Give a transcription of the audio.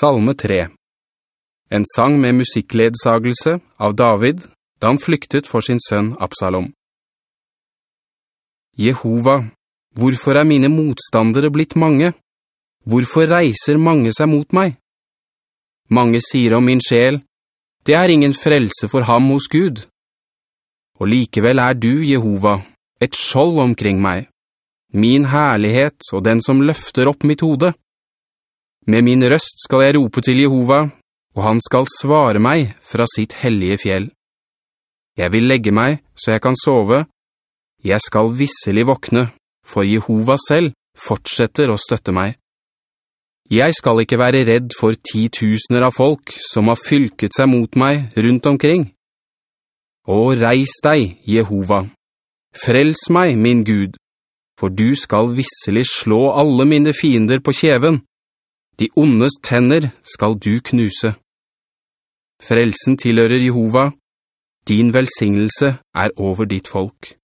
Salme 3 En sang med musikkledsagelse av David, da han flyktet for sin sønn Absalom. Jehova, hvorfor er mine motstandere blitt mange? Hvorfor reiser mange seg mot meg? Mange sier om min sjel, det er ingen frelse for ham hos Gud. Og likevel er du, Jehova, et skjold omkring meg, min herlighet og den som løfter opp mitt hode. Med min røst skal jeg rope til Jehova, og han skal svare meg fra sitt hellige fjell. Jeg vil legge meg, så jeg kan sove. Jeg skal visselig våkne, for Jehova selv fortsetter å støtte meg. Jeg skal ikke være redd for ti tusener av folk som har fylket seg mot meg rundt omkring. Å, reis deg, Jehova! Frels meg, min Gud, for du skal visselig slå alle mine fiender på kjeven. De ondes tenner skal du knuse. Frelsen tilhører Jehova. Din velsignelse er over ditt folk.